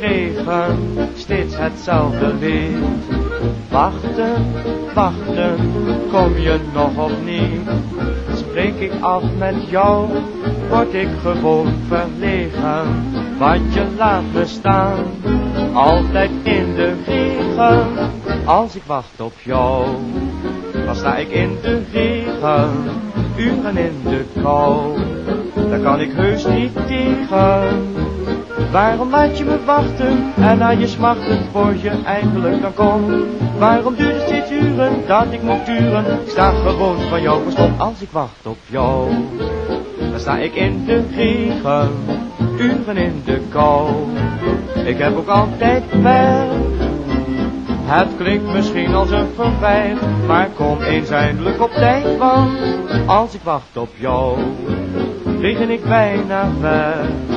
Regen, steeds hetzelfde lied. Wachten, wachten, kom je nog of niet? Spreek ik af met jou, word ik gewoon verlegen. Want je laat me staan, altijd in de regen. Als ik wacht op jou, dan sta ik in de regen. Uren in de kou, daar kan ik heus niet tegen. Waarom laat je me wachten en na je smachten voor je eindelijk dan komt? Waarom duurt het steeds uren dat ik moet duren? Ik sta gewoon van jou verstomd als ik wacht op jou. Dan sta ik in de regen, uren in de kou. Ik heb ook altijd werk. Het klinkt misschien als een verwijt, maar kom eens eindelijk op tijd, want als ik wacht op jou, regen ik bijna weg.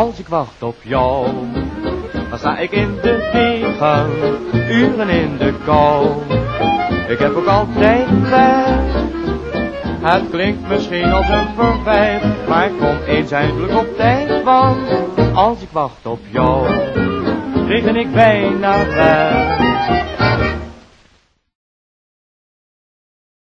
Als ik wacht op jou, dan sta ik in de regen, uren in de kou. Ik heb ook altijd werk. Het klinkt misschien als een verwijt, maar ik kom eens eindelijk op tijd, want als ik wacht op jou, regen ik bijna weg.